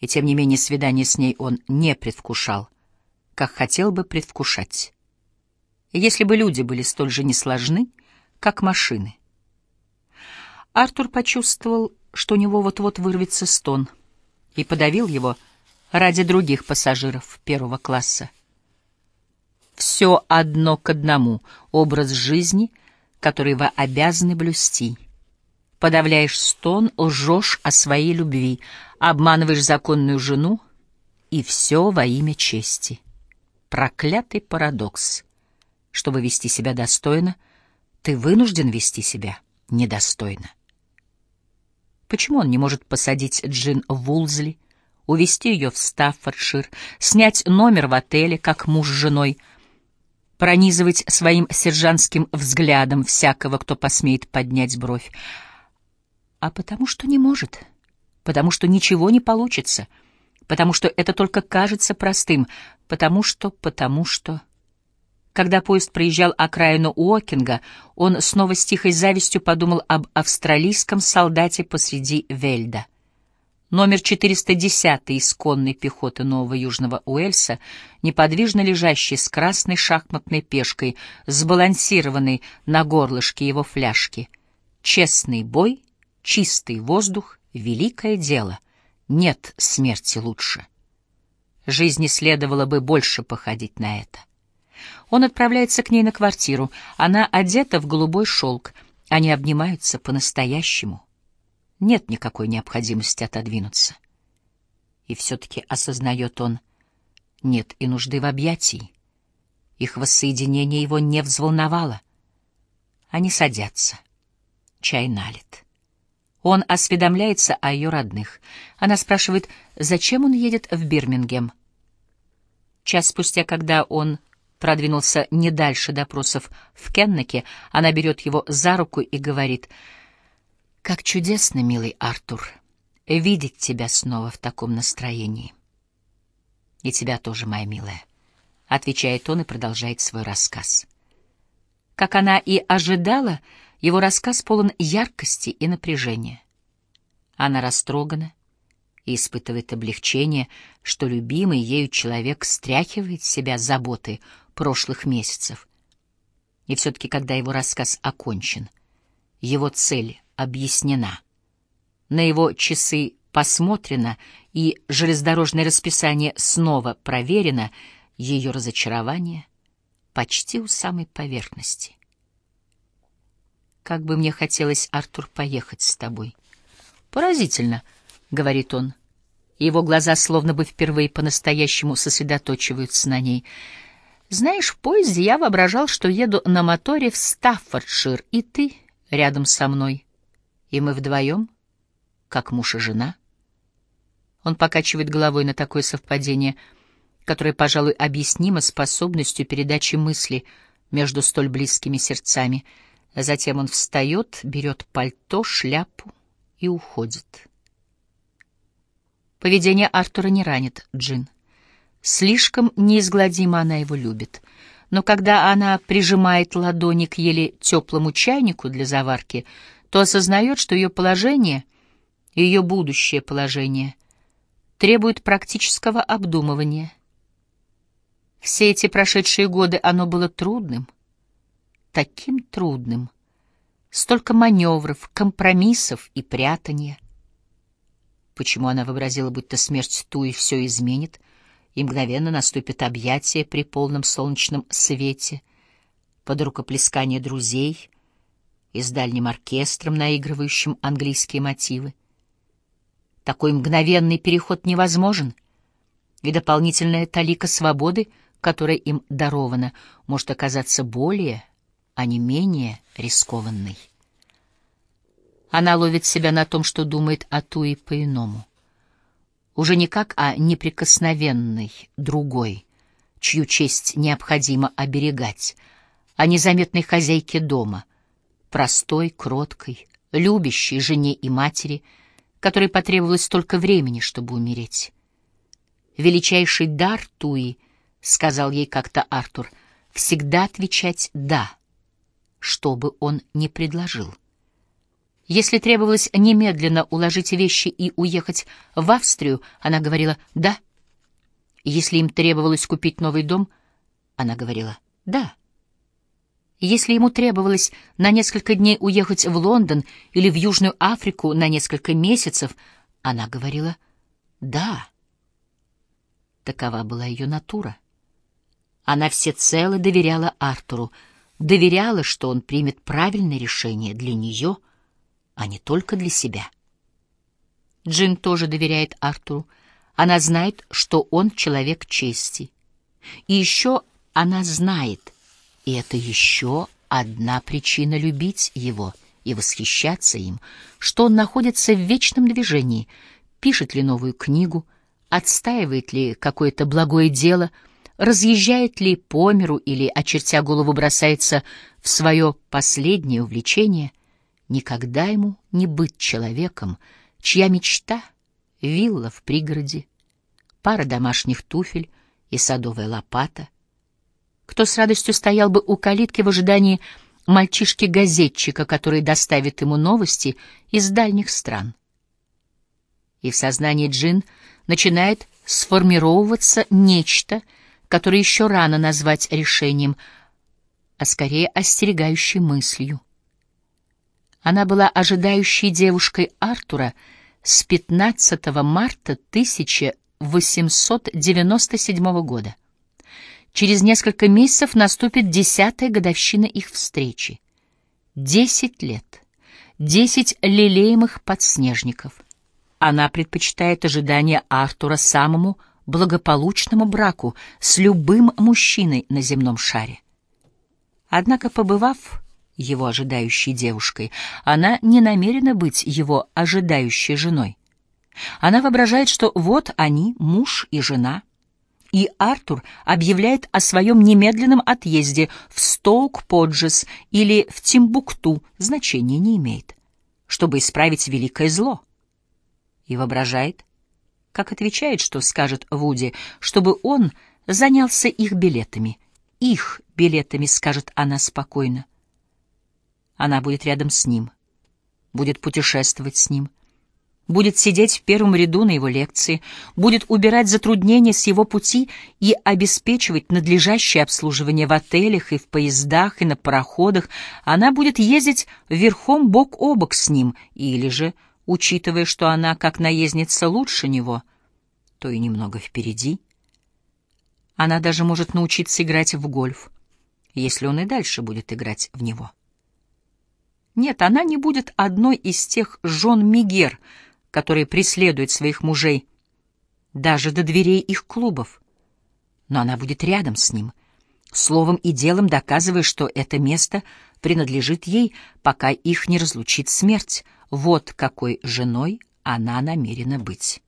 И тем не менее свидание с ней он не предвкушал, как хотел бы предвкушать. Если бы люди были столь же несложны, как машины. Артур почувствовал, что у него вот-вот вырвется стон, и подавил его ради других пассажиров первого класса. Все одно к одному — образ жизни, который вы обязаны блюсти. Подавляешь стон, лжешь о своей любви, обманываешь законную жену, и все во имя чести. Проклятый парадокс. Чтобы вести себя достойно, ты вынужден вести себя недостойно. Почему он не может посадить Джин Вулзли, увезти ее в Стаффордшир, снять номер в отеле, как муж с женой, пронизывать своим сержантским взглядом всякого, кто посмеет поднять бровь? А потому что не может, потому что ничего не получится, потому что это только кажется простым, потому что, потому что... Когда поезд проезжал окраину Уокинга, он снова с тихой завистью подумал об австралийском солдате посреди Вельда. Номер 410 из конной пехоты Нового Южного Уэльса, неподвижно лежащий с красной шахматной пешкой, сбалансированной на горлышке его фляжки. Честный бой, чистый воздух, великое дело. Нет смерти лучше. Жизни следовало бы больше походить на это. Он отправляется к ней на квартиру. Она одета в голубой шелк. Они обнимаются по-настоящему. Нет никакой необходимости отодвинуться. И все-таки осознает он, нет и нужды в объятии. Их воссоединение его не взволновало. Они садятся. Чай налит. Он осведомляется о ее родных. Она спрашивает, зачем он едет в Бирмингем. Час спустя, когда он продвинулся не дальше допросов в Кеннеке, она берет его за руку и говорит, «Как чудесно, милый Артур, видеть тебя снова в таком настроении». «И тебя тоже, моя милая», — отвечает он и продолжает свой рассказ. Как она и ожидала, его рассказ полон яркости и напряжения. Она растрогана, и испытывает облегчение, что любимый ею человек стряхивает с себя заботы прошлых месяцев. И все-таки, когда его рассказ окончен, его цель объяснена, на его часы посмотрено и железнодорожное расписание снова проверено, ее разочарование почти у самой поверхности. Как бы мне хотелось, Артур, поехать с тобой. Поразительно —— говорит он. Его глаза словно бы впервые по-настоящему сосредоточиваются на ней. «Знаешь, в поезде я воображал, что еду на моторе в Стаффордшир, и ты рядом со мной. И мы вдвоем, как муж и жена». Он покачивает головой на такое совпадение, которое, пожалуй, объяснимо способностью передачи мысли между столь близкими сердцами. Затем он встает, берет пальто, шляпу и уходит. Поведение Артура не ранит Джин. Слишком неизгладимо она его любит. Но когда она прижимает ладони к еле теплому чайнику для заварки, то осознает, что ее положение, ее будущее положение, требует практического обдумывания. Все эти прошедшие годы оно было трудным, таким трудным, столько маневров, компромиссов и прятания — Почему она вообразила, будто смерть Туи все изменит, и мгновенно наступит объятие при полном солнечном свете, под рукоплескание друзей и с дальним оркестром, наигрывающим английские мотивы? Такой мгновенный переход невозможен, и дополнительная талика свободы, которая им дарована, может оказаться более, а не менее рискованной. Она ловит себя на том, что думает о Туи по-иному. Уже не как о неприкосновенной, другой, чью честь необходимо оберегать, о незаметной хозяйке дома, простой, кроткой, любящей жене и матери, которой потребовалось столько времени, чтобы умереть. «Величайший дар Туи», — сказал ей как-то Артур, — «всегда отвечать «да», что бы он ни предложил». Если требовалось немедленно уложить вещи и уехать в Австрию, она говорила «да». Если им требовалось купить новый дом, она говорила «да». Если ему требовалось на несколько дней уехать в Лондон или в Южную Африку на несколько месяцев, она говорила «да». Такова была ее натура. Она всецело доверяла Артуру, доверяла, что он примет правильное решение для нее, а не только для себя. Джин тоже доверяет Артуру. Она знает, что он человек чести. И еще она знает, и это еще одна причина любить его и восхищаться им, что он находится в вечном движении, пишет ли новую книгу, отстаивает ли какое-то благое дело, разъезжает ли по миру или, очертя голову, бросается в свое последнее увлечение, никогда ему не быть человеком, чья мечта — вилла в пригороде, пара домашних туфель и садовая лопата — кто с радостью стоял бы у калитки в ожидании мальчишки-газетчика, который доставит ему новости из дальних стран. И в сознании Джин начинает сформировываться нечто, которое еще рано назвать решением, а скорее остерегающей мыслью. Она была ожидающей девушкой Артура с 15 марта 1897 года. Через несколько месяцев наступит десятая годовщина их встречи. Десять лет. Десять лелеемых подснежников. Она предпочитает ожидание Артура самому благополучному браку с любым мужчиной на земном шаре. Однако, побывав его ожидающей девушкой, она не намерена быть его ожидающей женой. Она воображает, что вот они, муж и жена — и Артур объявляет о своем немедленном отъезде в Стоук-Поджес или в Тимбукту, значения не имеет, чтобы исправить великое зло. И воображает, как отвечает, что скажет Вуди, чтобы он занялся их билетами. Их билетами, скажет она спокойно. Она будет рядом с ним, будет путешествовать с ним, будет сидеть в первом ряду на его лекции, будет убирать затруднения с его пути и обеспечивать надлежащее обслуживание в отелях и в поездах и на пароходах, она будет ездить верхом бок о бок с ним, или же, учитывая, что она, как наездница, лучше него, то и немного впереди. Она даже может научиться играть в гольф, если он и дальше будет играть в него. Нет, она не будет одной из тех жен Мигер — которые преследуют своих мужей даже до дверей их клубов. Но она будет рядом с ним, словом и делом доказывая, что это место принадлежит ей, пока их не разлучит смерть. Вот какой женой она намерена быть.